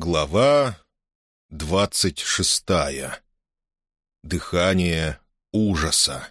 Глава двадцать шестая. Дыхание ужаса.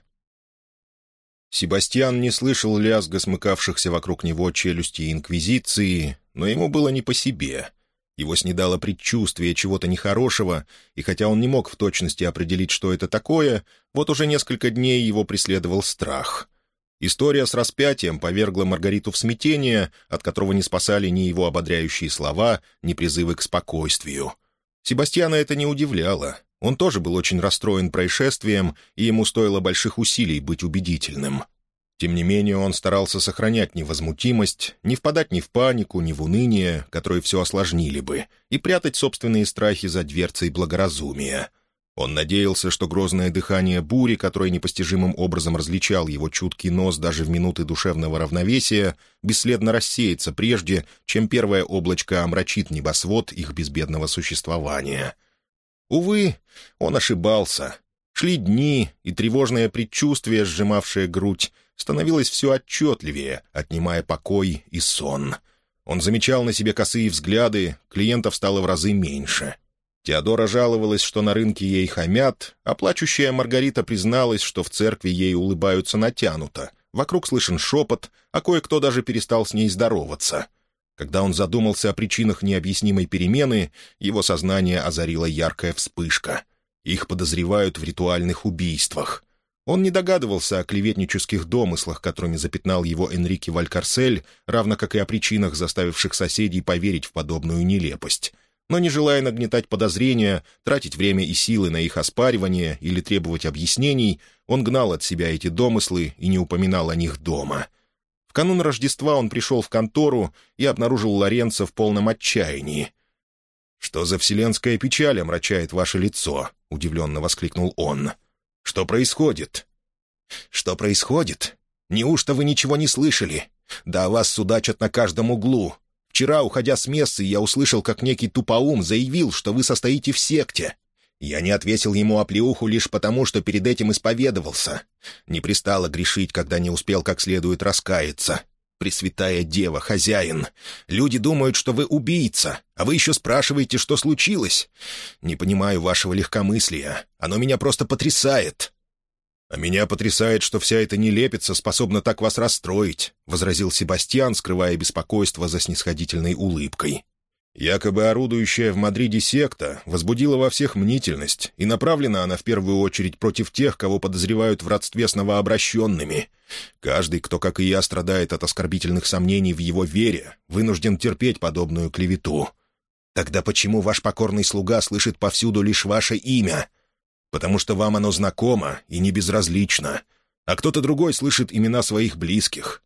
Себастьян не слышал лязга смыкавшихся вокруг него челюсти Инквизиции, но ему было не по себе. Его снедало предчувствие чего-то нехорошего, и хотя он не мог в точности определить, что это такое, вот уже несколько дней его преследовал страх — История с распятием повергла Маргариту в смятение, от которого не спасали ни его ободряющие слова, ни призывы к спокойствию. Себастьяна это не удивляло. Он тоже был очень расстроен происшествием, и ему стоило больших усилий быть убедительным. Тем не менее, он старался сохранять невозмутимость, не впадать ни в панику, ни в уныние, которые все осложнили бы, и прятать собственные страхи за дверцей благоразумия — он надеялся, что грозное дыхание бури, которое непостижимым образом различал его чуткий нос даже в минуты душевного равновесия, бесследно рассеется прежде, чем первое облачко омрачит небосвод их безбедного существования. Увы, он ошибался. Шли дни, и тревожное предчувствие, сжимавшее грудь, становилось все отчетливее, отнимая покой и сон. Он замечал на себе косые взгляды, клиентов стало в разы меньше — Теодора жаловалась, что на рынке ей хамят, а плачущая Маргарита призналась, что в церкви ей улыбаются натянуто. Вокруг слышен шепот, а кое-кто даже перестал с ней здороваться. Когда он задумался о причинах необъяснимой перемены, его сознание озарила яркая вспышка. Их подозревают в ритуальных убийствах. Он не догадывался о клеветнических домыслах, которыми запятнал его Энрике Валькарсель, равно как и о причинах, заставивших соседей поверить в подобную нелепость — но не желая нагнетать подозрения, тратить время и силы на их оспаривание или требовать объяснений, он гнал от себя эти домыслы и не упоминал о них дома. В канун Рождества он пришел в контору и обнаружил Лоренца в полном отчаянии. «Что за вселенская печаль омрачает ваше лицо?» — удивленно воскликнул он. «Что происходит?» «Что происходит? Неужто вы ничего не слышали? Да о вас судачат на каждом углу. Вчера, уходя с мессы, я услышал, как некий тупоум заявил, что вы состоите в секте. Я не отвесил ему оплеуху лишь потому, что перед этим исповедовался. Не пристало грешить, когда не успел как следует раскаяться. Пресвятая Дева, хозяин, люди думают, что вы убийца, а вы еще спрашиваете, что случилось. Не понимаю вашего легкомыслия. Оно меня просто потрясает. «А меня потрясает, что вся эта нелепица способна так вас расстроить», — возразил Себастьян, скрывая беспокойство за снисходительной улыбкой. Якобы орудующая в Мадриде секта возбудила во всех мнительность, и направлена она в первую очередь против тех, кого подозревают в родстве с новообращенными. Каждый, кто, как и я, страдает от оскорбительных сомнений в его вере, вынужден терпеть подобную клевету. Тогда почему ваш покорный слуга слышит повсюду лишь ваше имя? Потому что вам оно знакомо и не безразлично, а кто-то другой слышит имена своих близких.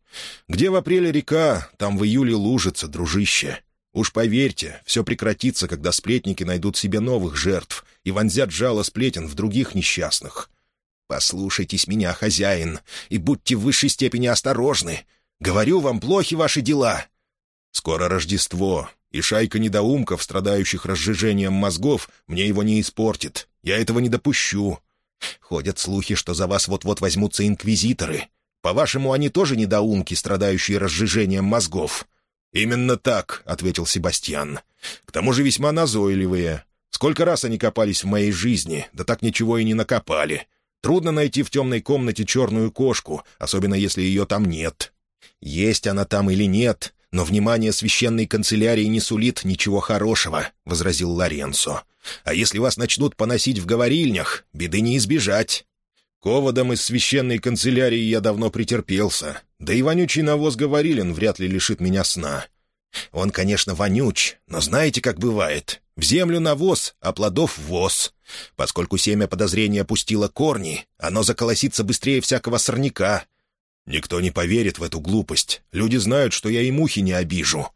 Где в апреле река, там в июле лужица, дружище. Уж поверьте, все прекратится, когда сплетники найдут себе новых жертв и вонзят жало сплетен в других несчастных. Послушайтесь меня, хозяин, и будьте в высшей степени осторожны. Говорю вам, плохи ваши дела. Скоро Рождество, и шайка недоумков, страдающих разжижением мозгов, мне его не испортит. Я этого не допущу. Ходят слухи, что за вас вот-вот возьмутся инквизиторы. По-вашему, они тоже недоумки, страдающие разжижением мозгов?» «Именно так», — ответил Себастьян. «К тому же весьма назойливые. Сколько раз они копались в моей жизни, да так ничего и не накопали. Трудно найти в темной комнате черную кошку, особенно если ее там нет. Есть она там или нет, но внимание священной канцелярии не сулит ничего хорошего», — возразил Лоренцо. А если вас начнут поносить в говорильнях, беды не избежать. К оводам из священной канцелярии я давно претерпелся, да и вонючий навоз говорилин вряд ли лишит меня сна. Он, конечно, вонюч, но знаете, как бывает. В землю навоз, а плодов воз. Поскольку семя подозрения пустило корни, оно заколосится быстрее всякого сорняка. Никто не поверит в эту глупость. Люди знают, что я и мухи не обижу.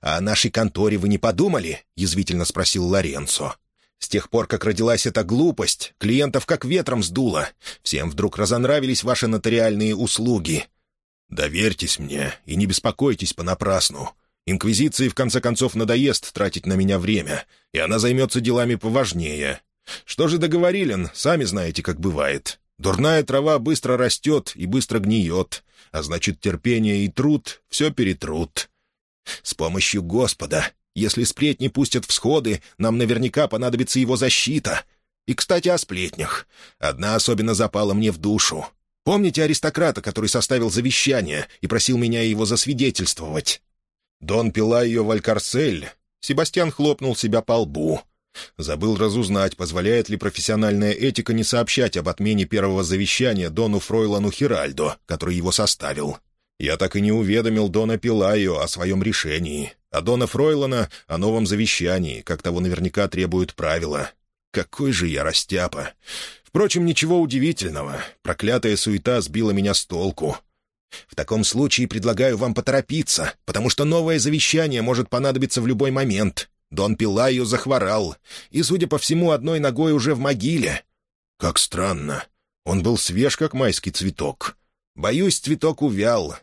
«А о нашей конторе вы не подумали?» — язвительно спросил Лоренцо. «С тех пор, как родилась эта глупость, клиентов как ветром сдуло. Всем вдруг разонравились ваши нотариальные услуги». «Доверьтесь мне и не беспокойтесь понапрасну. Инквизиции, в конце концов, надоест тратить на меня время, и она займется делами поважнее. Что же договорилен, сами знаете, как бывает. Дурная трава быстро растет и быстро гниет, а значит, терпение и труд все перетрут. С помощью Господа. Если сплетни пустят всходы, нам наверняка понадобится его защита. И, кстати, о сплетнях. Одна особенно запала мне в душу. Помните аристократа, который составил завещание и просил меня его засвидетельствовать? Дон пила ее в Алькарсель. Себастьян хлопнул себя по лбу. Забыл разузнать, позволяет ли профессиональная этика не сообщать об отмене первого завещания Дону Фройлану Хиральдо, который его составил. Я так и не уведомил Дона Пилайо о своем решении, а Дона Фройлана — о новом завещании, как того наверняка требуют правила. Какой же я растяпа! Впрочем, ничего удивительного. Проклятая суета сбила меня с толку. В таком случае предлагаю вам поторопиться, потому что новое завещание может понадобиться в любой момент. Дон Пилайо захворал, и, судя по всему, одной ногой уже в могиле. Как странно. Он был свеж, как майский цветок. Боюсь, цветок увял.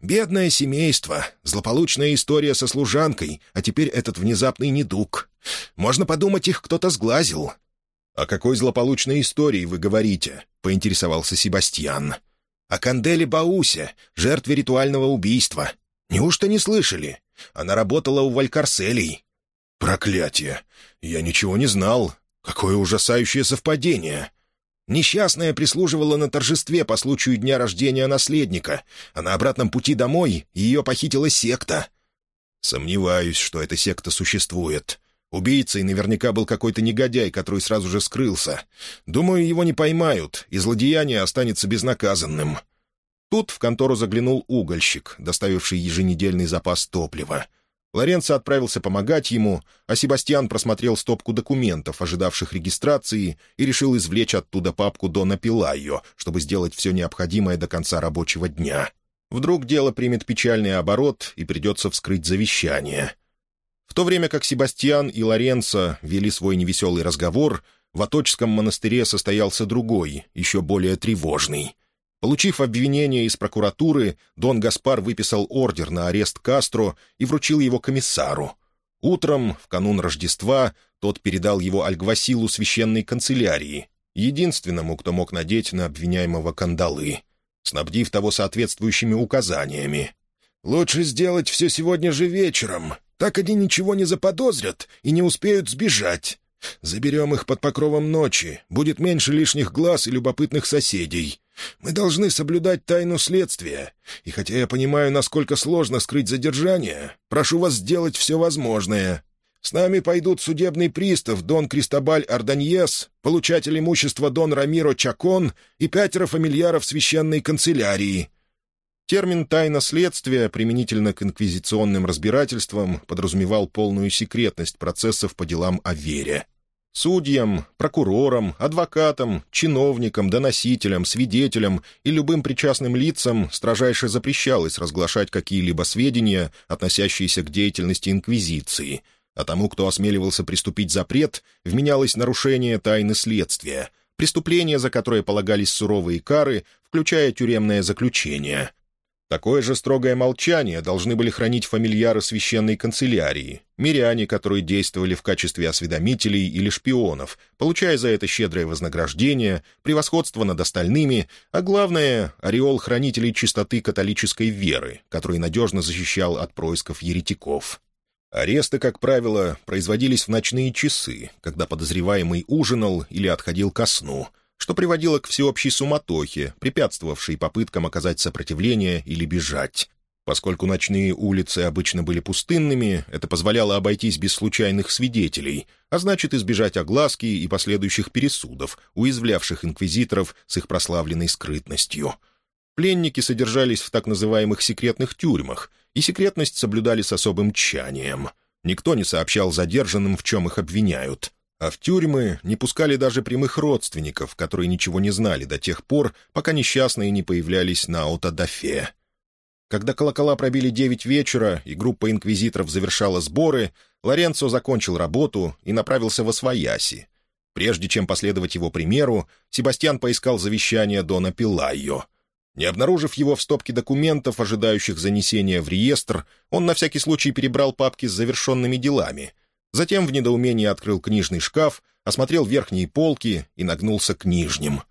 Бедное семейство, злополучная история со служанкой, а теперь этот внезапный недуг. Можно подумать, их кто-то сглазил. «О какой злополучной истории вы говорите?» — поинтересовался Себастьян. «О Канделе Баусе, жертве ритуального убийства. Неужто не слышали? Она работала у Валькарселей». «Проклятие! Я ничего не знал. Какое ужасающее совпадение!» Несчастная прислуживала на торжестве по случаю дня рождения наследника, а на обратном пути домой ее похитила секта. Сомневаюсь, что эта секта существует. Убийцей наверняка был какой-то негодяй, который сразу же скрылся. Думаю, его не поймают, и злодеяние останется безнаказанным. Тут в контору заглянул угольщик, доставивший еженедельный запас топлива. Лоренцо отправился помогать ему, а Себастьян просмотрел стопку документов, ожидавших регистрации, и решил извлечь оттуда папку Дона Пилайо, чтобы сделать все необходимое до конца рабочего дня. Вдруг дело примет печальный оборот, и придется вскрыть завещание. В то время как Себастьян и Лоренцо вели свой невеселый разговор, в Аточском монастыре состоялся другой, еще более тревожный — Получив обвинение из прокуратуры, Дон Гаспар выписал ордер на арест Кастро и вручил его комиссару. Утром, в канун Рождества, тот передал его Альгвасилу священной канцелярии, единственному, кто мог надеть на обвиняемого кандалы, снабдив того соответствующими указаниями. «Лучше сделать все сегодня же вечером. Так они ничего не заподозрят и не успеют сбежать. Заберем их под покровом ночи. Будет меньше лишних глаз и любопытных соседей. Мы должны соблюдать тайну следствия. И хотя я понимаю, насколько сложно скрыть задержание, прошу вас сделать все возможное. С нами пойдут судебный пристав Дон Кристобаль Арданьес, получатель имущества Дон Рамиро Чакон и пятеро фамильяров священной канцелярии». Термин «тайна следствия» применительно к инквизиционным разбирательствам подразумевал полную секретность процессов по делам о вере. Судьям, прокурорам, адвокатам, чиновникам, доносителям, свидетелям и любым причастным лицам строжайше запрещалось разглашать какие-либо сведения, относящиеся к деятельности Инквизиции, а тому, кто осмеливался приступить запрет, вменялось нарушение тайны следствия, преступления, за которые полагались суровые кары, включая тюремное заключение — Такое же строгое молчание должны были хранить фамильяры священной канцелярии, миряне, которые действовали в качестве осведомителей или шпионов, получая за это щедрое вознаграждение, превосходство над остальными, а главное — ореол хранителей чистоты католической веры, который надежно защищал от происков еретиков. Аресты, как правило, производились в ночные часы, когда подозреваемый ужинал или отходил ко сну — что приводило к всеобщей суматохе, препятствовавшей попыткам оказать сопротивление или бежать. Поскольку ночные улицы обычно были пустынными, это позволяло обойтись без случайных свидетелей, а значит избежать огласки и последующих пересудов, уязвлявших инквизиторов с их прославленной скрытностью. Пленники содержались в так называемых секретных тюрьмах, и секретность соблюдали с особым тщанием. Никто не сообщал задержанным, в чем их обвиняют а в тюрьмы не пускали даже прямых родственников, которые ничего не знали до тех пор, пока несчастные не появлялись на аутодафе. Когда колокола пробили девять вечера и группа инквизиторов завершала сборы, Лоренцо закончил работу и направился во Свояси. Прежде чем последовать его примеру, Себастьян поискал завещание Дона Пилайо. Не обнаружив его в стопке документов, ожидающих занесения в реестр, он на всякий случай перебрал папки с завершенными делами — Затем в недоумении открыл книжный шкаф, осмотрел верхние полки и нагнулся к нижним.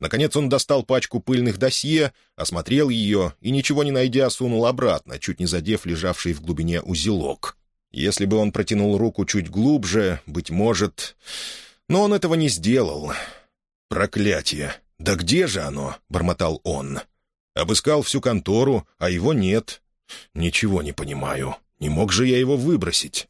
Наконец он достал пачку пыльных досье, осмотрел ее и, ничего не найдя, сунул обратно, чуть не задев лежавший в глубине узелок. Если бы он протянул руку чуть глубже, быть может... Но он этого не сделал. «Проклятие! Да где же оно?» — бормотал он. «Обыскал всю контору, а его нет. Ничего не понимаю. Не мог же я его выбросить?»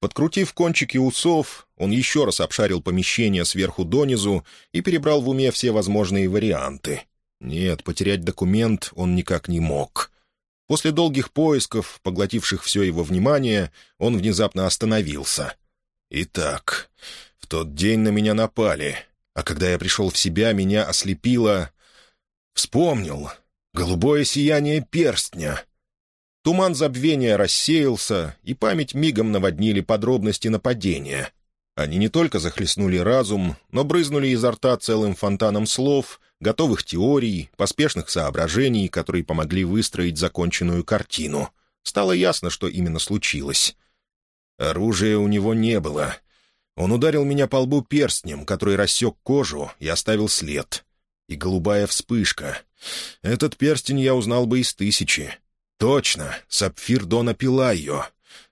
Подкрутив кончики усов, он еще раз обшарил помещение сверху донизу и перебрал в уме все возможные варианты. Нет, потерять документ он никак не мог. После долгих поисков, поглотивших все его внимание, он внезапно остановился. «Итак, в тот день на меня напали, а когда я пришел в себя, меня ослепило...» «Вспомнил. Голубое сияние перстня. Туман забвения рассеялся, и память мигом наводнили подробности нападения. Они не только захлестнули разум, но брызнули изо рта целым фонтаном слов, готовых теорий, поспешных соображений, которые помогли выстроить законченную картину. Стало ясно, что именно случилось. Оружия у него не было. Он ударил меня по лбу перстнем, который рассек кожу и оставил след. И голубая вспышка. Этот перстень я узнал бы из тысячи. «Точно, сапфир Дона Пилайо.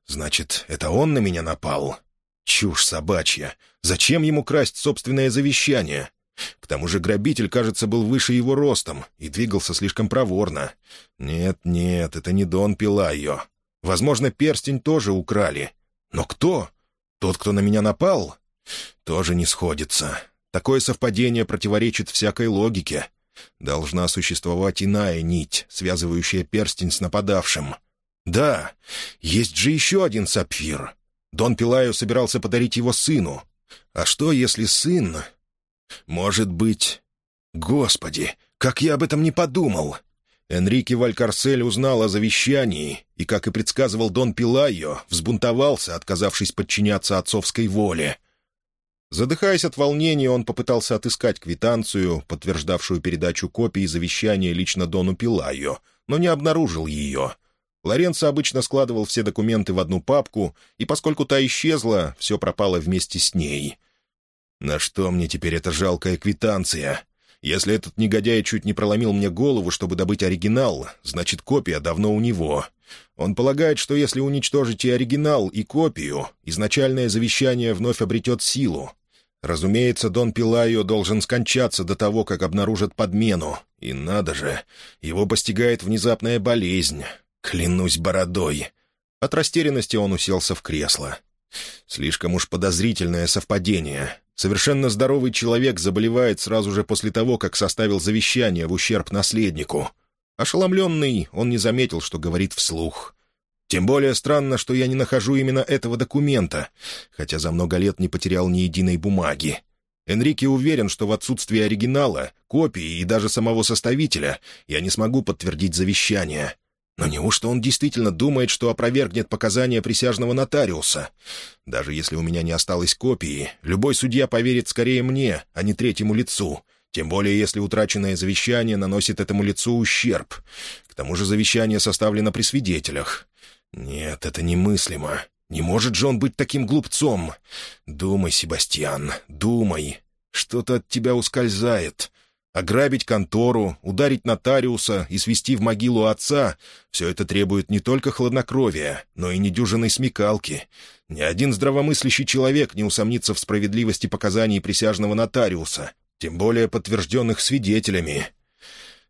Значит, это он на меня напал? Чушь собачья. Зачем ему красть собственное завещание? К тому же грабитель, кажется, был выше его ростом и двигался слишком проворно. Нет, нет, это не Дон Пилайо. Возможно, перстень тоже украли. Но кто? Тот, кто на меня напал? Тоже не сходится. Такое совпадение противоречит всякой логике. Должна существовать иная нить, связывающая перстень с нападавшим. Да, есть же еще один сапфир. Дон Пилаю собирался подарить его сыну. А что, если сын... Может быть... Господи, как я об этом не подумал! Энрике Валькарсель узнал о завещании и, как и предсказывал Дон Пилайо, взбунтовался, отказавшись подчиняться отцовской воле. Задыхаясь от волнения, он попытался отыскать квитанцию, подтверждавшую передачу копии завещания лично Дону Пилайо, но не обнаружил ее. Лоренцо обычно складывал все документы в одну папку, и поскольку та исчезла, все пропало вместе с ней. «На что мне теперь эта жалкая квитанция? Если этот негодяй чуть не проломил мне голову, чтобы добыть оригинал, значит, копия давно у него. Он полагает, что если уничтожить и оригинал, и копию, изначальное завещание вновь обретет силу, Разумеется, Дон Пилайо должен скончаться до того, как обнаружат подмену. И надо же, его постигает внезапная болезнь. Клянусь бородой. От растерянности он уселся в кресло. Слишком уж подозрительное совпадение. Совершенно здоровый человек заболевает сразу же после того, как составил завещание в ущерб наследнику. Ошеломленный, он не заметил, что говорит вслух. Тем более странно, что я не нахожу именно этого документа, хотя за много лет не потерял ни единой бумаги. Энрике уверен, что в отсутствии оригинала, копии и даже самого составителя я не смогу подтвердить завещание. Но неужто он действительно думает, что опровергнет показания присяжного нотариуса? Даже если у меня не осталось копии, любой судья поверит скорее мне, а не третьему лицу, тем более если утраченное завещание наносит этому лицу ущерб. К тому же завещание составлено при свидетелях. «Нет, это немыслимо. Не может же он быть таким глупцом. Думай, Себастьян, думай. Что-то от тебя ускользает. Ограбить контору, ударить нотариуса и свести в могилу отца — все это требует не только хладнокровия, но и недюжинной смекалки. Ни один здравомыслящий человек не усомнится в справедливости показаний присяжного нотариуса, тем более подтвержденных свидетелями.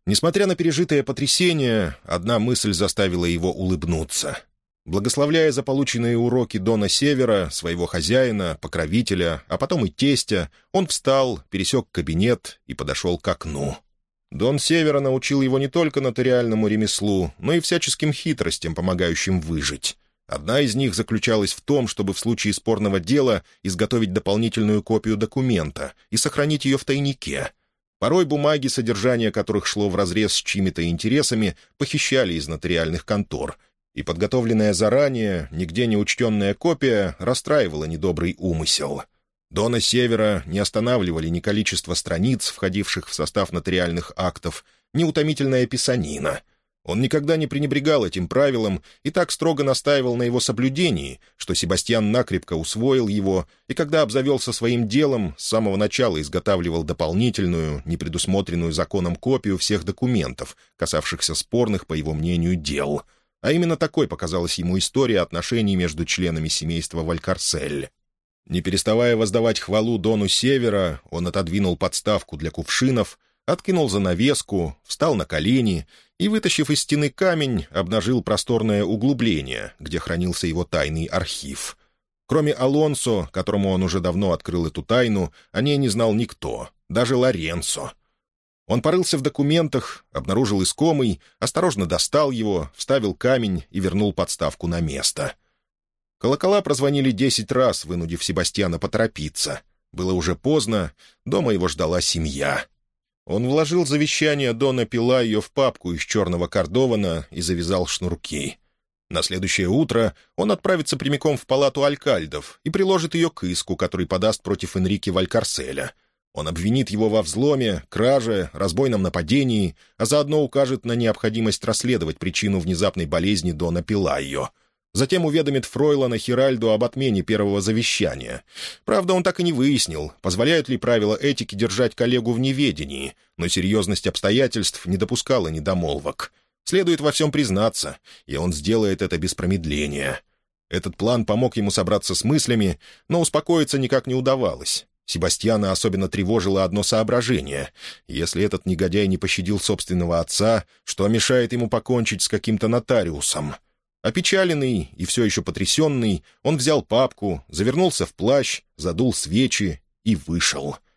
Несмотря на пережитое потрясение, одна мысль заставила его улыбнуться — Благословляя за полученные уроки Дона Севера, своего хозяина, покровителя, а потом и тестя, он встал, пересек кабинет и подошел к окну. Дон Севера научил его не только нотариальному ремеслу, но и всяческим хитростям, помогающим выжить. Одна из них заключалась в том, чтобы в случае спорного дела изготовить дополнительную копию документа и сохранить ее в тайнике. Порой бумаги, содержание которых шло вразрез с чьими-то интересами, похищали из нотариальных контор — и подготовленная заранее, нигде не учтенная копия расстраивала недобрый умысел. Дона Севера не останавливали ни количество страниц, входивших в состав нотариальных актов, ни утомительная писанина. Он никогда не пренебрегал этим правилом и так строго настаивал на его соблюдении, что Себастьян накрепко усвоил его и, когда обзавелся своим делом, с самого начала изготавливал дополнительную, непредусмотренную законом копию всех документов, касавшихся спорных, по его мнению, дел — А именно такой показалась ему история отношений между членами семейства Валькарсель. Не переставая воздавать хвалу Дону Севера, он отодвинул подставку для кувшинов, откинул занавеску, встал на колени и, вытащив из стены камень, обнажил просторное углубление, где хранился его тайный архив. Кроме Алонсо, которому он уже давно открыл эту тайну, о ней не знал никто, даже Лоренцо. Он порылся в документах, обнаружил искомый, осторожно достал его, вставил камень и вернул подставку на место. Колокола прозвонили десять раз, вынудив Себастьяна поторопиться. Было уже поздно, дома его ждала семья. Он вложил завещание Дона Пила ее в папку из черного кордована и завязал шнурки. На следующее утро он отправится прямиком в палату алькальдов и приложит ее к иску, который подаст против Энрике Валькарселя. Он обвинит его во взломе, краже, разбойном нападении, а заодно укажет на необходимость расследовать причину внезапной болезни Дона Пилайо. Затем уведомит Фройлана Хиральду об отмене первого завещания. Правда, он так и не выяснил, позволяют ли правила этики держать коллегу в неведении, но серьезность обстоятельств не допускала недомолвок. Следует во всем признаться, и он сделает это без промедления. Этот план помог ему собраться с мыслями, но успокоиться никак не удавалось. Себастьяна особенно тревожило одно соображение. Если этот негодяй не пощадил собственного отца, что мешает ему покончить с каким-то нотариусом? Опечаленный и все еще потрясенный, он взял папку, завернулся в плащ, задул свечи и вышел —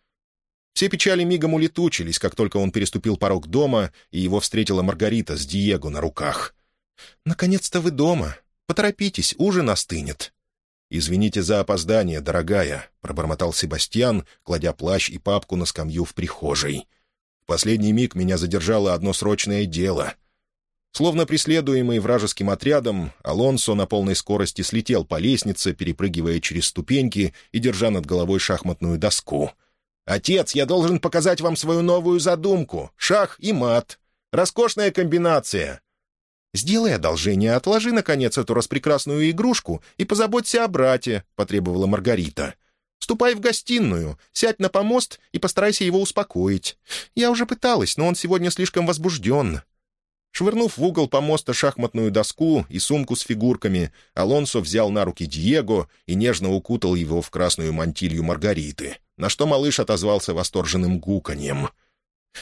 все печали мигом улетучились, как только он переступил порог дома, и его встретила Маргарита с Диего на руках. «Наконец-то вы дома. Поторопитесь, ужин остынет». «Извините за опоздание, дорогая», — пробормотал Себастьян, кладя плащ и папку на скамью в прихожей. «В последний миг меня задержало одно срочное дело». Словно преследуемый вражеским отрядом, Алонсо на полной скорости слетел по лестнице, перепрыгивая через ступеньки и держа над головой шахматную доску — «Отец, я должен показать вам свою новую задумку. Шах и мат. Роскошная комбинация». «Сделай одолжение, отложи, наконец, эту распрекрасную игрушку и позаботься о брате», — потребовала Маргарита. «Ступай в гостиную, сядь на помост и постарайся его успокоить. Я уже пыталась, но он сегодня слишком возбужден». Швырнув в угол помоста шахматную доску и сумку с фигурками, Алонсо взял на руки Диего и нежно укутал его в красную мантилью Маргариты на что малыш отозвался восторженным гуканьем.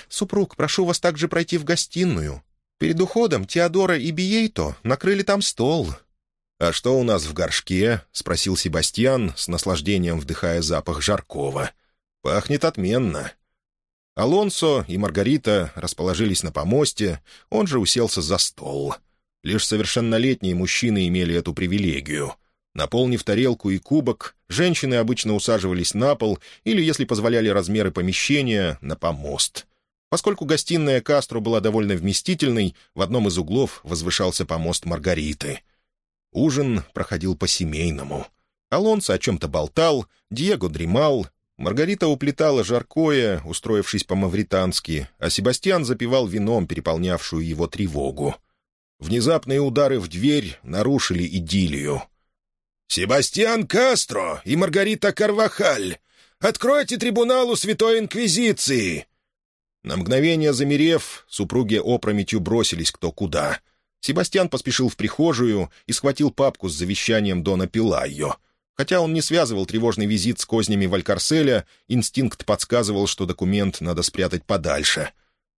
«Супруг, прошу вас также пройти в гостиную. Перед уходом Теодора и Биейто накрыли там стол». «А что у нас в горшке?» — спросил Себастьян, с наслаждением вдыхая запах жаркого. «Пахнет отменно». Алонсо и Маргарита расположились на помосте, он же уселся за стол. Лишь совершеннолетние мужчины имели эту привилегию. Наполнив тарелку и кубок, женщины обычно усаживались на пол или, если позволяли размеры помещения, на помост. Поскольку гостиная Кастро была довольно вместительной, в одном из углов возвышался помост Маргариты. Ужин проходил по-семейному. Алонсо о чем-то болтал, Диего дремал, Маргарита уплетала жаркое, устроившись по-мавритански, а Себастьян запивал вином, переполнявшую его тревогу. Внезапные удары в дверь нарушили идиллию. «Себастьян Кастро и Маргарита Карвахаль! Откройте трибуналу Святой Инквизиции!» На мгновение замерев, супруги опрометью бросились кто куда. Себастьян поспешил в прихожую и схватил папку с завещанием Дона Пилайо. Хотя он не связывал тревожный визит с кознями Валькарселя, инстинкт подсказывал, что документ надо спрятать подальше.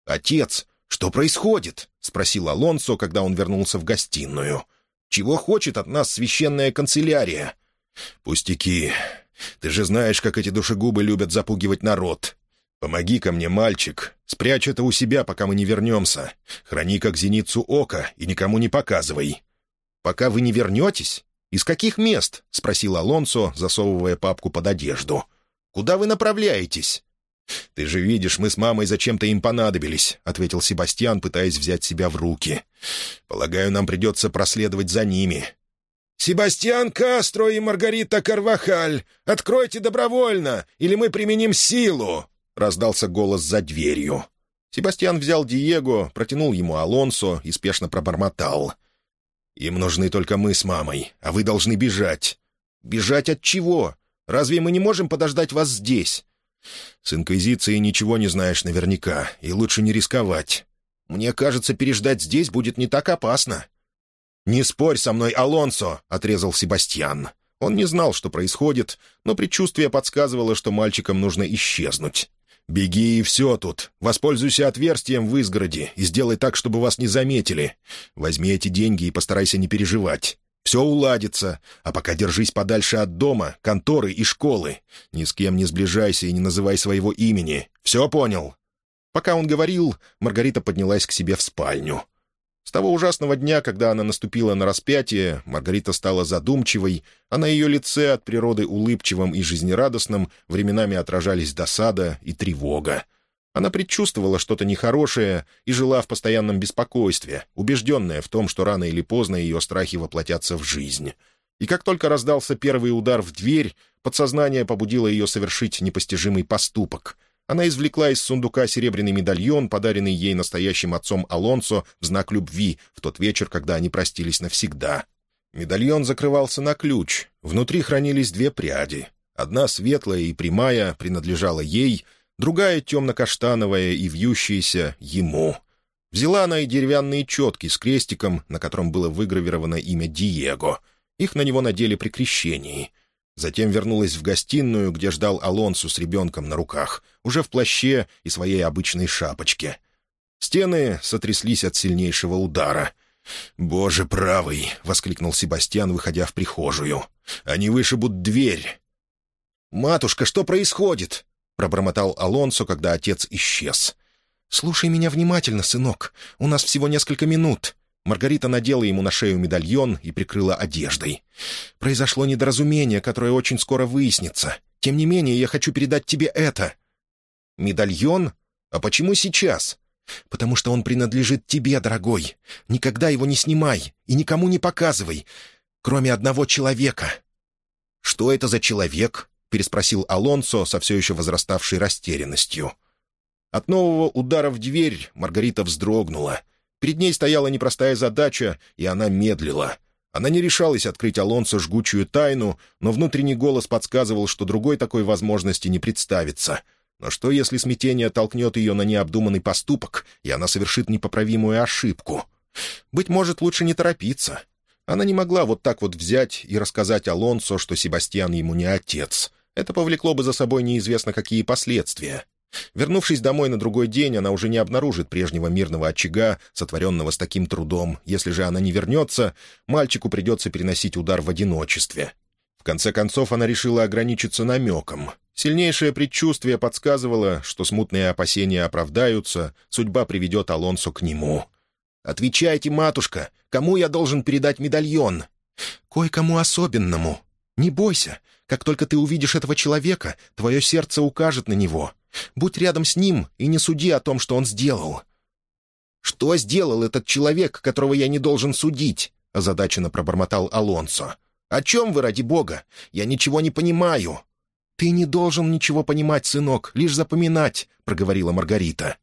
«Отец, что происходит?» — спросил Алонсо, когда он вернулся в гостиную. Чего хочет от нас священная канцелярия?» «Пустяки. Ты же знаешь, как эти душегубы любят запугивать народ. Помоги-ка мне, мальчик. Спрячь это у себя, пока мы не вернемся. Храни как зеницу ока и никому не показывай». «Пока вы не вернетесь? Из каких мест?» — спросил Алонсо, засовывая папку под одежду. «Куда вы направляетесь?» «Ты же видишь, мы с мамой зачем-то им понадобились», — ответил Себастьян, пытаясь взять себя в руки. «Полагаю, нам придется проследовать за ними». «Себастьян Кастро и Маргарита Карвахаль, откройте добровольно, или мы применим силу!» — раздался голос за дверью. Себастьян взял Диего, протянул ему Алонсо и спешно пробормотал. «Им нужны только мы с мамой, а вы должны бежать». «Бежать от чего? Разве мы не можем подождать вас здесь?» «С Инквизицией ничего не знаешь наверняка, и лучше не рисковать. Мне кажется, переждать здесь будет не так опасно». «Не спорь со мной, Алонсо!» — отрезал Себастьян. Он не знал, что происходит, но предчувствие подсказывало, что мальчикам нужно исчезнуть. «Беги, и все тут. Воспользуйся отверстием в изгороди и сделай так, чтобы вас не заметили. Возьми эти деньги и постарайся не переживать. Все уладится, а пока держись подальше от дома, конторы и школы. Ни с кем не сближайся и не называй своего имени. Все понял?» Пока он говорил, Маргарита поднялась к себе в спальню. С того ужасного дня, когда она наступила на распятие, Маргарита стала задумчивой, а на ее лице от природы улыбчивым и жизнерадостным временами отражались досада и тревога. Она предчувствовала что-то нехорошее и жила в постоянном беспокойстве, убежденная в том, что рано или поздно ее страхи воплотятся в жизнь. И как только раздался первый удар в дверь, подсознание побудило ее совершить непостижимый поступок — она извлекла из сундука серебряный медальон, подаренный ей настоящим отцом Алонсо в знак любви в тот вечер, когда они простились навсегда. Медальон закрывался на ключ. Внутри хранились две пряди. Одна светлая и прямая принадлежала ей, другая темно-каштановая и вьющаяся — ему. Взяла она и деревянные четки с крестиком, на котором было выгравировано имя Диего. Их на него надели при крещении — Затем вернулась в гостиную, где ждал Алонсу с ребенком на руках, уже в плаще и своей обычной шапочке. Стены сотряслись от сильнейшего удара. «Боже правый!» — воскликнул Себастьян, выходя в прихожую. «Они вышибут дверь!» «Матушка, что происходит?» — пробормотал Алонсо, когда отец исчез. «Слушай меня внимательно, сынок. У нас всего несколько минут. Маргарита надела ему на шею медальон и прикрыла одеждой. «Произошло недоразумение, которое очень скоро выяснится. Тем не менее, я хочу передать тебе это». «Медальон? А почему сейчас?» «Потому что он принадлежит тебе, дорогой. Никогда его не снимай и никому не показывай, кроме одного человека». «Что это за человек?» — переспросил Алонсо со все еще возраставшей растерянностью. От нового удара в дверь Маргарита вздрогнула — Перед ней стояла непростая задача, и она медлила. Она не решалась открыть Алонсо жгучую тайну, но внутренний голос подсказывал, что другой такой возможности не представится. Но что, если смятение толкнет ее на необдуманный поступок, и она совершит непоправимую ошибку? Быть может, лучше не торопиться. Она не могла вот так вот взять и рассказать Алонсо, что Себастьян ему не отец. Это повлекло бы за собой неизвестно какие последствия. Вернувшись домой на другой день, она уже не обнаружит прежнего мирного очага, сотворенного с таким трудом. Если же она не вернется, мальчику придется переносить удар в одиночестве. В конце концов, она решила ограничиться намеком. Сильнейшее предчувствие подсказывало, что смутные опасения оправдаются, судьба приведет Алонсо к нему. «Отвечайте, матушка, кому я должен передать медальон?» «Кое-кому особенному. Не бойся, как только ты увидишь этого человека, твое сердце укажет на него. Будь рядом с ним и не суди о том, что он сделал». «Что сделал этот человек, которого я не должен судить?» — озадаченно пробормотал Алонсо. «О чем вы, ради бога? Я ничего не понимаю». «Ты не должен ничего понимать, сынок, лишь запоминать», — проговорила Маргарита.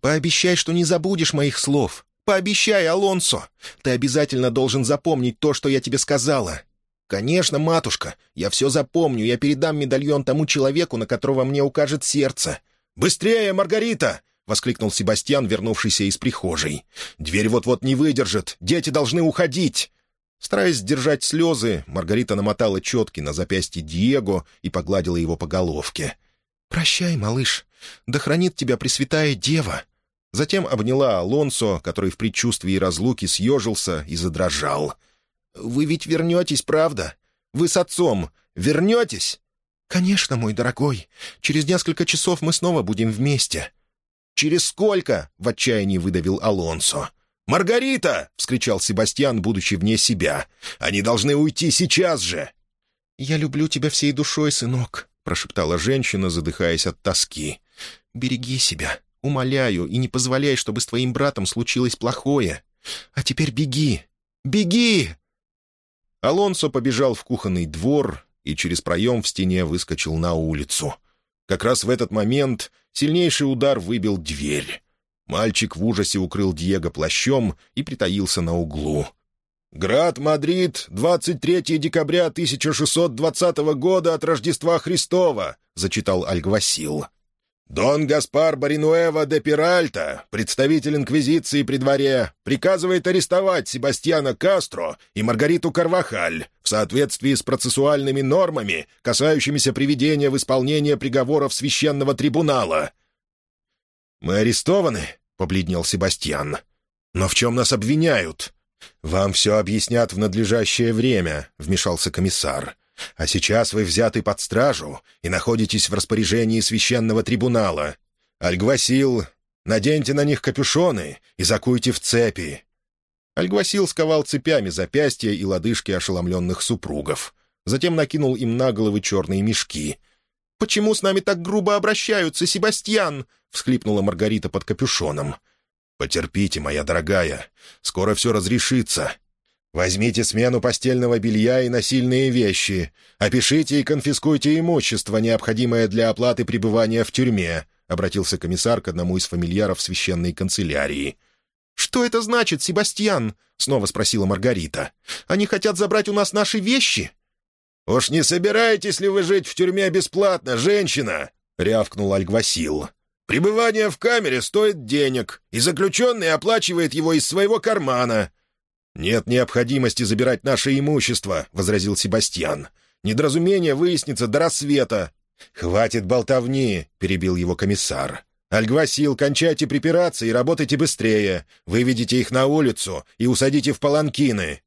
«Пообещай, что не забудешь моих слов. Пообещай, Алонсо. Ты обязательно должен запомнить то, что я тебе сказала. «Конечно, матушка, я все запомню, я передам медальон тому человеку, на которого мне укажет сердце». «Быстрее, Маргарита!» — воскликнул Себастьян, вернувшийся из прихожей. «Дверь вот-вот не выдержит, дети должны уходить!» Стараясь сдержать слезы, Маргарита намотала четки на запястье Диего и погладила его по головке. «Прощай, малыш, да хранит тебя Пресвятая Дева!» Затем обняла Алонсо, который в предчувствии разлуки съежился и задрожал — «Вы ведь вернетесь, правда? Вы с отцом вернетесь?» «Конечно, мой дорогой. Через несколько часов мы снова будем вместе». «Через сколько?» — в отчаянии выдавил Алонсо. «Маргарита!» — вскричал Себастьян, будучи вне себя. «Они должны уйти сейчас же!» «Я люблю тебя всей душой, сынок», — прошептала женщина, задыхаясь от тоски. «Береги себя, умоляю, и не позволяй, чтобы с твоим братом случилось плохое. А теперь беги, беги!» Алонсо побежал в кухонный двор и через проем в стене выскочил на улицу. Как раз в этот момент сильнейший удар выбил дверь. Мальчик в ужасе укрыл Диего плащом и притаился на углу. «Град Мадрид, 23 декабря 1620 года от Рождества Христова», — зачитал Альгвасил. «Дон Гаспар Баринуэва де Пиральта, представитель Инквизиции при дворе, приказывает арестовать Себастьяна Кастро и Маргариту Карвахаль в соответствии с процессуальными нормами, касающимися приведения в исполнение приговоров священного трибунала». «Мы арестованы?» — побледнел Себастьян. «Но в чем нас обвиняют?» «Вам все объяснят в надлежащее время», — вмешался комиссар. А сейчас вы взяты под стражу и находитесь в распоряжении священного трибунала. Альгвасил, наденьте на них капюшоны и закуйте в цепи». Альгвасил сковал цепями запястья и лодыжки ошеломленных супругов. Затем накинул им на головы черные мешки. «Почему с нами так грубо обращаются, Себастьян?» — всхлипнула Маргарита под капюшоном. «Потерпите, моя дорогая. Скоро все разрешится. Возьмите смену постельного белья и насильные вещи. Опишите и конфискуйте имущество, необходимое для оплаты пребывания в тюрьме», — обратился комиссар к одному из фамильяров священной канцелярии. «Что это значит, Себастьян?» — снова спросила Маргарита. «Они хотят забрать у нас наши вещи?» «Уж не собираетесь ли вы жить в тюрьме бесплатно, женщина?» — рявкнул Альгвасил. «Пребывание в камере стоит денег, и заключенный оплачивает его из своего кармана. «Нет необходимости забирать наше имущество», — возразил Себастьян. «Недоразумение выяснится до рассвета». «Хватит болтовни», — перебил его комиссар. «Альгвасил, кончайте припираться и работайте быстрее. Выведите их на улицу и усадите в паланкины».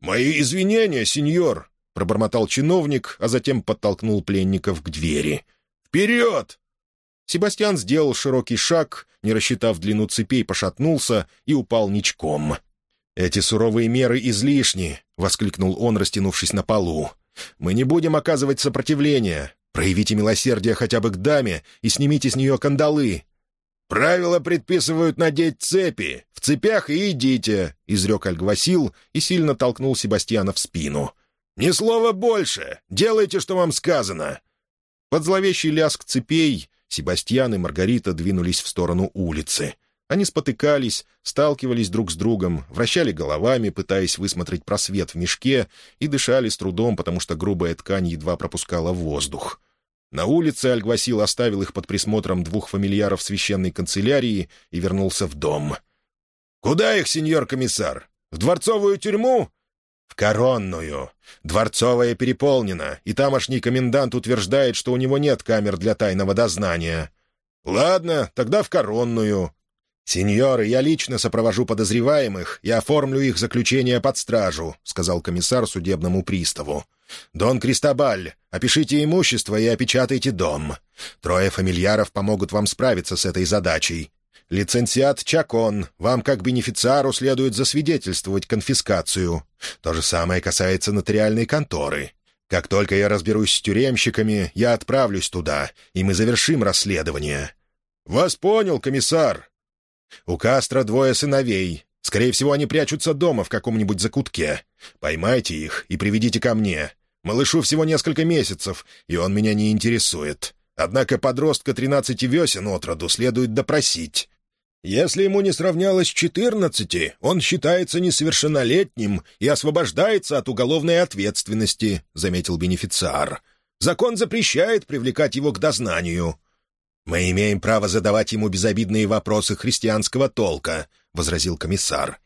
«Мои извинения, сеньор», — пробормотал чиновник, а затем подтолкнул пленников к двери. «Вперед!» Себастьян сделал широкий шаг, не рассчитав длину цепей, пошатнулся и упал ничком. «Эти суровые меры излишни», — воскликнул он, растянувшись на полу. «Мы не будем оказывать сопротивление. Проявите милосердие хотя бы к даме и снимите с нее кандалы». «Правила предписывают надеть цепи. В цепях и идите», — изрек Альгвасил и сильно толкнул Себастьяна в спину. «Ни слова больше. Делайте, что вам сказано». Под зловещий лязг цепей Себастьян и Маргарита двинулись в сторону улицы — они спотыкались, сталкивались друг с другом, вращали головами, пытаясь высмотреть просвет в мешке, и дышали с трудом, потому что грубая ткань едва пропускала воздух. На улице Альгвасил оставил их под присмотром двух фамильяров священной канцелярии и вернулся в дом. «Куда их, сеньор комиссар? В дворцовую тюрьму?» «В коронную. Дворцовая переполнена, и тамошний комендант утверждает, что у него нет камер для тайного дознания». «Ладно, тогда в коронную. «Сеньоры, я лично сопровожу подозреваемых и оформлю их заключение под стражу», — сказал комиссар судебному приставу. «Дон Кристобаль, опишите имущество и опечатайте дом. Трое фамильяров помогут вам справиться с этой задачей. Лицензиат Чакон, вам как бенефициару следует засвидетельствовать конфискацию. То же самое касается нотариальной конторы. Как только я разберусь с тюремщиками, я отправлюсь туда, и мы завершим расследование». «Вас понял, комиссар», у Кастро двое сыновей. Скорее всего, они прячутся дома в каком-нибудь закутке. Поймайте их и приведите ко мне. Малышу всего несколько месяцев, и он меня не интересует. Однако подростка тринадцати весен от роду следует допросить. Если ему не сравнялось четырнадцати, он считается несовершеннолетним и освобождается от уголовной ответственности», — заметил бенефициар. «Закон запрещает привлекать его к дознанию. «Мы имеем право задавать ему безобидные вопросы христианского толка», — возразил комиссар.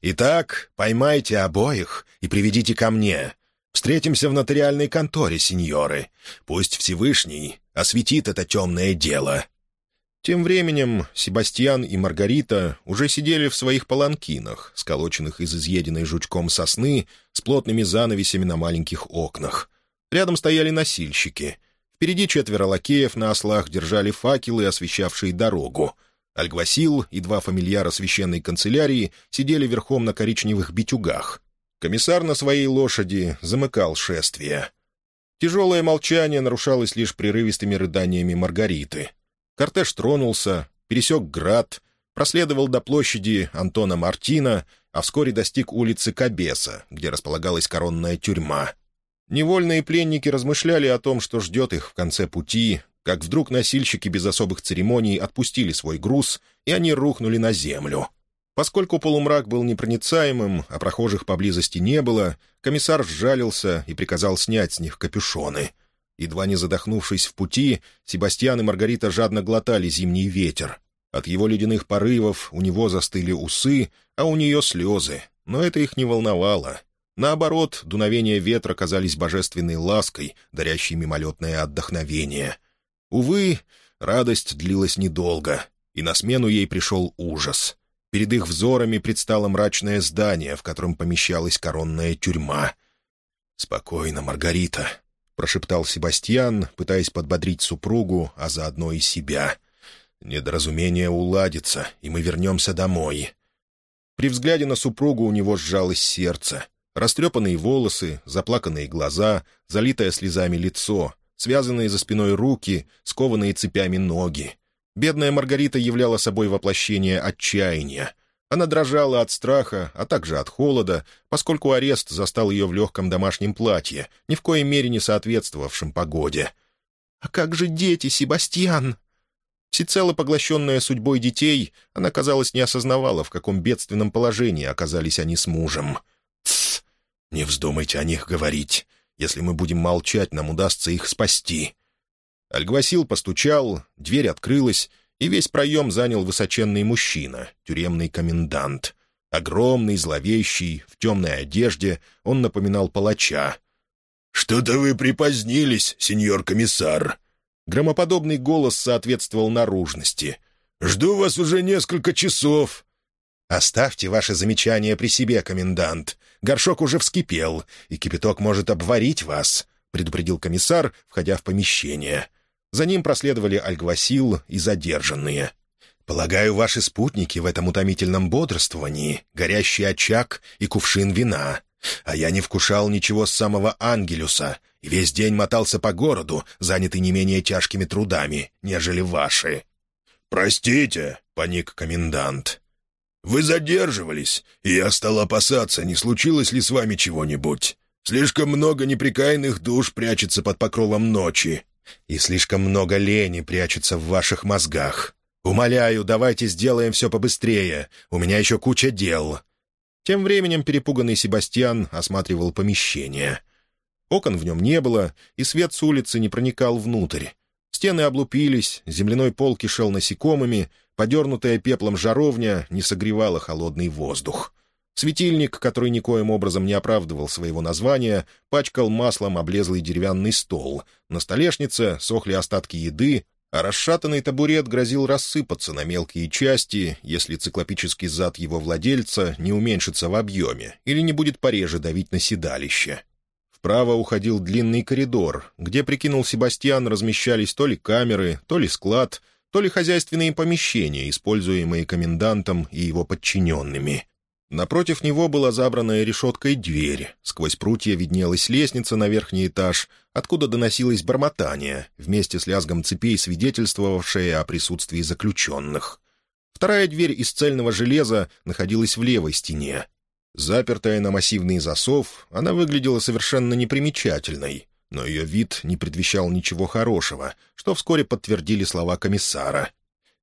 «Итак, поймайте обоих и приведите ко мне. Встретимся в нотариальной конторе, сеньоры. Пусть Всевышний осветит это темное дело». Тем временем Себастьян и Маргарита уже сидели в своих паланкинах, сколоченных из изъеденной жучком сосны, с плотными занавесями на маленьких окнах. Рядом стояли носильщики — Впереди четверо лакеев на ослах держали факелы, освещавшие дорогу. Альгвасил и два фамильяра священной канцелярии сидели верхом на коричневых битюгах. Комиссар на своей лошади замыкал шествие. Тяжелое молчание нарушалось лишь прерывистыми рыданиями Маргариты. Кортеж тронулся, пересек град, проследовал до площади Антона Мартина, а вскоре достиг улицы Кабеса, где располагалась коронная тюрьма. Невольные пленники размышляли о том, что ждет их в конце пути, как вдруг носильщики без особых церемоний отпустили свой груз, и они рухнули на землю. Поскольку полумрак был непроницаемым, а прохожих поблизости не было, комиссар сжалился и приказал снять с них капюшоны. Едва не задохнувшись в пути, Себастьян и Маргарита жадно глотали зимний ветер. От его ледяных порывов у него застыли усы, а у нее слезы, но это их не волновало. Наоборот, дуновения ветра казались божественной лаской, дарящей мимолетное отдохновение. Увы, радость длилась недолго, и на смену ей пришел ужас. Перед их взорами предстало мрачное здание, в котором помещалась коронная тюрьма. «Спокойно, Маргарита», — прошептал Себастьян, пытаясь подбодрить супругу, а заодно и себя. «Недоразумение уладится, и мы вернемся домой». При взгляде на супругу у него сжалось сердце. Растрепанные волосы, заплаканные глаза, залитое слезами лицо, связанные за спиной руки, скованные цепями ноги. Бедная Маргарита являла собой воплощение отчаяния. Она дрожала от страха, а также от холода, поскольку арест застал ее в легком домашнем платье, ни в коей мере не соответствовавшем погоде. «А как же дети, Себастьян?» Всецело поглощенная судьбой детей, она, казалось, не осознавала, в каком бедственном положении оказались они с мужем. «Тссс! Не вздумайте о них говорить. Если мы будем молчать, нам удастся их спасти». Альгвасил постучал, дверь открылась, и весь проем занял высоченный мужчина, тюремный комендант. Огромный, зловещий, в темной одежде, он напоминал палача. «Что-то вы припозднились, сеньор комиссар!» Громоподобный голос соответствовал наружности. «Жду вас уже несколько часов». «Оставьте ваши замечания при себе, комендант. Горшок уже вскипел, и кипяток может обварить вас», — предупредил комиссар, входя в помещение. За ним проследовали Альгвасил и задержанные. «Полагаю, ваши спутники в этом утомительном бодрствовании — горящий очаг и кувшин вина. А я не вкушал ничего с самого Ангелюса и весь день мотался по городу, занятый не менее тяжкими трудами, нежели ваши». «Простите», — паник комендант. «Вы задерживались, и я стал опасаться, не случилось ли с вами чего-нибудь. Слишком много неприкаянных душ прячется под покровом ночи, и слишком много лени прячется в ваших мозгах. Умоляю, давайте сделаем все побыстрее, у меня еще куча дел». Тем временем перепуганный Себастьян осматривал помещение. Окон в нем не было, и свет с улицы не проникал внутрь. Стены облупились, земляной пол кишел насекомыми, подернутая пеплом жаровня не согревала холодный воздух. Светильник, который никоим образом не оправдывал своего названия, пачкал маслом облезлый деревянный стол. На столешнице сохли остатки еды, а расшатанный табурет грозил рассыпаться на мелкие части, если циклопический зад его владельца не уменьшится в объеме или не будет пореже давить на седалище. Вправо уходил длинный коридор, где, прикинул Себастьян, размещались то ли камеры, то ли склад, то ли хозяйственные помещения, используемые комендантом и его подчиненными. Напротив него была забранная решеткой дверь. Сквозь прутья виднелась лестница на верхний этаж, откуда доносилось бормотание, вместе с лязгом цепей, свидетельствовавшее о присутствии заключенных. Вторая дверь из цельного железа находилась в левой стене. Запертая на массивный засов, она выглядела совершенно непримечательной, но ее вид не предвещал ничего хорошего, что вскоре подтвердили слова комиссара.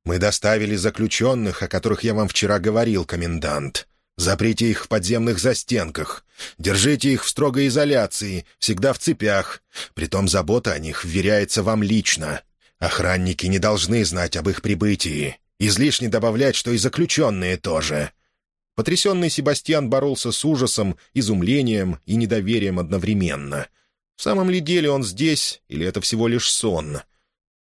«Мы доставили заключенных, о которых я вам вчера говорил, комендант. Заприте их в подземных застенках. Держите их в строгой изоляции, всегда в цепях. Притом забота о них вверяется вам лично. Охранники не должны знать об их прибытии. Излишне добавлять, что и заключенные тоже». Потрясенный Себастьян боролся с ужасом, изумлением и недоверием одновременно. В самом ли деле он здесь, или это всего лишь сон?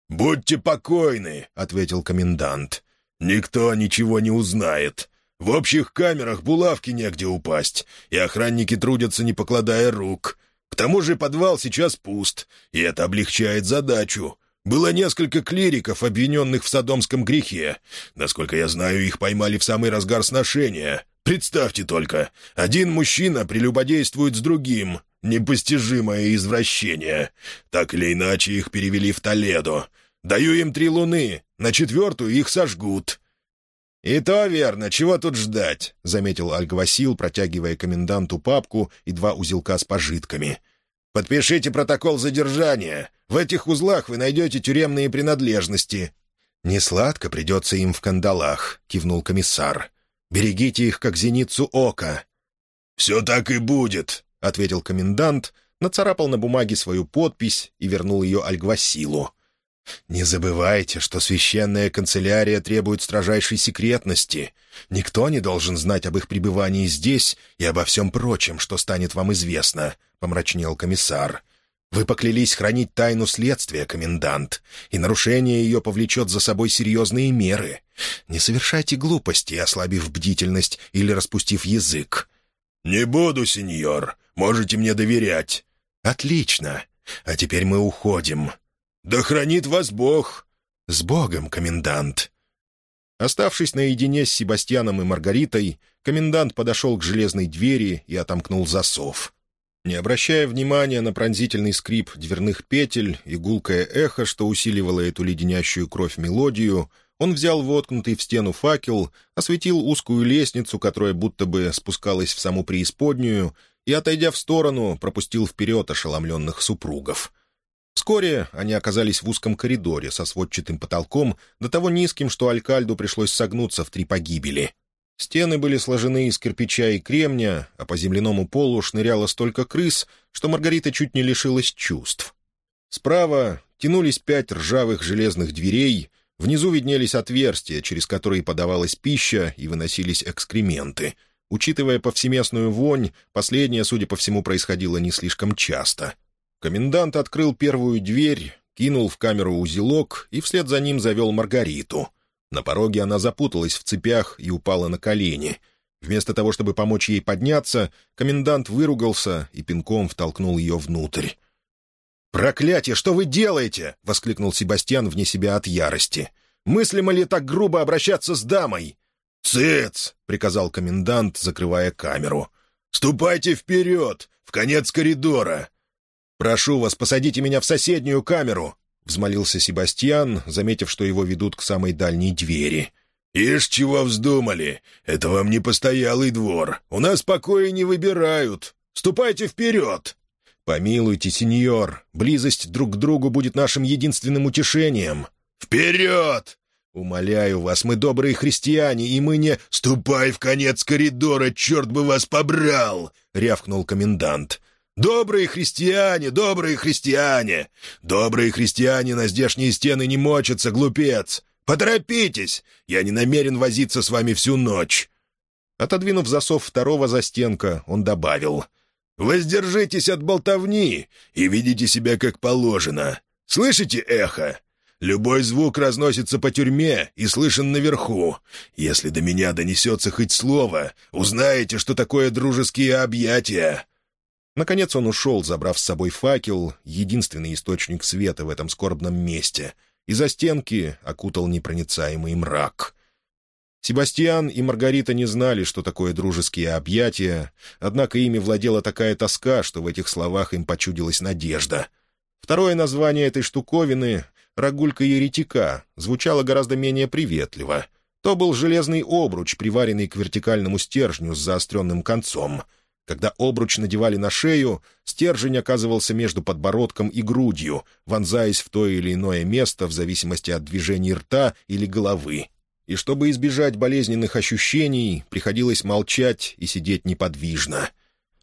«Будьте покойны», — ответил комендант. «Никто ничего не узнает. В общих камерах булавки негде упасть, и охранники трудятся, не покладая рук. К тому же подвал сейчас пуст, и это облегчает задачу. Было несколько клириков, обвиненных в садомском грехе. Насколько я знаю, их поймали в самый разгар сношения. Представьте только, один мужчина прелюбодействует с другим. Непостижимое извращение. Так или иначе, их перевели в Толедо. Даю им три луны, на четвертую их сожгут. «И то верно, чего тут ждать?» — заметил Альгвасил, протягивая коменданту папку и два узелка с пожитками. «Подпишите протокол задержания. В этих узлах вы найдете тюремные принадлежности». «Несладко придется им в кандалах», — кивнул комиссар. «Берегите их, как зеницу ока». «Все так и будет», — ответил комендант, нацарапал на бумаге свою подпись и вернул ее Альгвасилу. «Не забывайте, что священная канцелярия требует строжайшей секретности. Никто не должен знать об их пребывании здесь и обо всем прочем, что станет вам известно», — помрачнел комиссар. «Вы поклялись хранить тайну следствия, комендант, и нарушение ее повлечет за собой серьезные меры. Не совершайте глупости, ослабив бдительность или распустив язык». «Не буду, сеньор. Можете мне доверять». «Отлично. А теперь мы уходим. «Да хранит вас Бог!» «С Богом, комендант!» Оставшись наедине с Себастьяном и Маргаритой, комендант подошел к железной двери и отомкнул засов. Не обращая внимания на пронзительный скрип дверных петель и гулкое эхо, что усиливало эту леденящую кровь мелодию, он взял воткнутый в стену факел, осветил узкую лестницу, которая будто бы спускалась в саму преисподнюю, и, отойдя в сторону, пропустил вперед ошеломленных супругов. Вскоре они оказались в узком коридоре со сводчатым потолком, до того низким, что Алькальду пришлось согнуться в три погибели. Стены были сложены из кирпича и кремня, а по земляному полу шныряло столько крыс, что Маргарита чуть не лишилась чувств. Справа тянулись пять ржавых железных дверей, внизу виднелись отверстия, через которые подавалась пища и выносились экскременты. Учитывая повсеместную вонь, последняя, судя по всему, происходила не слишком часто — Комендант открыл первую дверь, кинул в камеру узелок и вслед за ним завел Маргариту. На пороге она запуталась в цепях и упала на колени. Вместо того, чтобы помочь ей подняться, комендант выругался и пинком втолкнул ее внутрь. «Проклятие, что вы делаете?» — воскликнул Себастьян вне себя от ярости. «Мыслимо ли так грубо обращаться с дамой?» «Цыц!» — приказал комендант, закрывая камеру. «Ступайте вперед, в конец коридора. «Прошу вас, посадите меня в соседнюю камеру!» — взмолился Себастьян, заметив, что его ведут к самой дальней двери. «Ишь, чего вздумали! Это вам не постоялый двор. У нас покои не выбирают. Ступайте вперед!» «Помилуйте, сеньор, близость друг к другу будет нашим единственным утешением». «Вперед!» «Умоляю вас, мы добрые христиане, и мы не...» «Ступай в конец коридора, черт бы вас побрал!» — рявкнул комендант. Добрые христиане, добрые христиане! Добрые христиане на здешние стены не мочатся, глупец! Поторопитесь! Я не намерен возиться с вами всю ночь!» Отодвинув засов второго застенка, он добавил. «Воздержитесь от болтовни и ведите себя как положено. Слышите эхо? Любой звук разносится по тюрьме и слышен наверху. Если до меня донесется хоть слово, узнаете, что такое дружеские объятия. Наконец он ушел, забрав с собой факел, единственный источник света в этом скорбном месте, и за стенки окутал непроницаемый мрак. Себастьян и Маргарита не знали, что такое дружеские объятия, однако ими владела такая тоска, что в этих словах им почудилась надежда. Второе название этой штуковины — «Рагулька еретика» звучало гораздо менее приветливо. То был железный обруч, приваренный к вертикальному стержню с заостренным концом — когда обруч надевали на шею, стержень оказывался между подбородком и грудью, вонзаясь в то или иное место в зависимости от движений рта или головы. И чтобы избежать болезненных ощущений, приходилось молчать и сидеть неподвижно.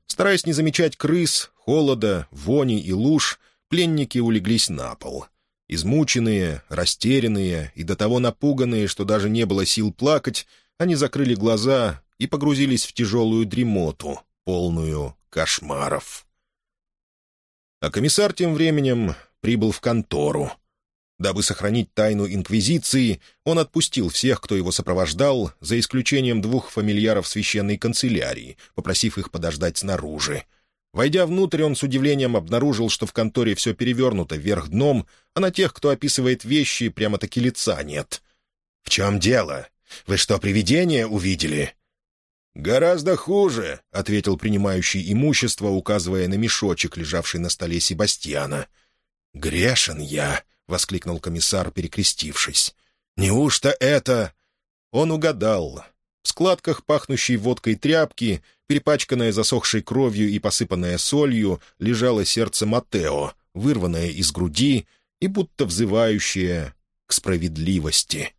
Стараясь не замечать крыс, холода, вони и луж, пленники улеглись на пол. Измученные, растерянные и до того напуганные, что даже не было сил плакать, они закрыли глаза и погрузились в тяжелую дремоту, полную кошмаров. А комиссар тем временем прибыл в контору. Дабы сохранить тайну Инквизиции, он отпустил всех, кто его сопровождал, за исключением двух фамильяров священной канцелярии, попросив их подождать снаружи. Войдя внутрь, он с удивлением обнаружил, что в конторе все перевернуто вверх дном, а на тех, кто описывает вещи, прямо-таки лица нет. «В чем дело? Вы что, привидение увидели?» «Гораздо хуже», — ответил принимающий имущество, указывая на мешочек, лежавший на столе Себастьяна. «Грешен я», — воскликнул комиссар, перекрестившись. «Неужто это...» Он угадал. В складках пахнущей водкой тряпки, перепачканное засохшей кровью и посыпанное солью, лежало сердце Матео, вырванное из груди и будто взывающее к справедливости.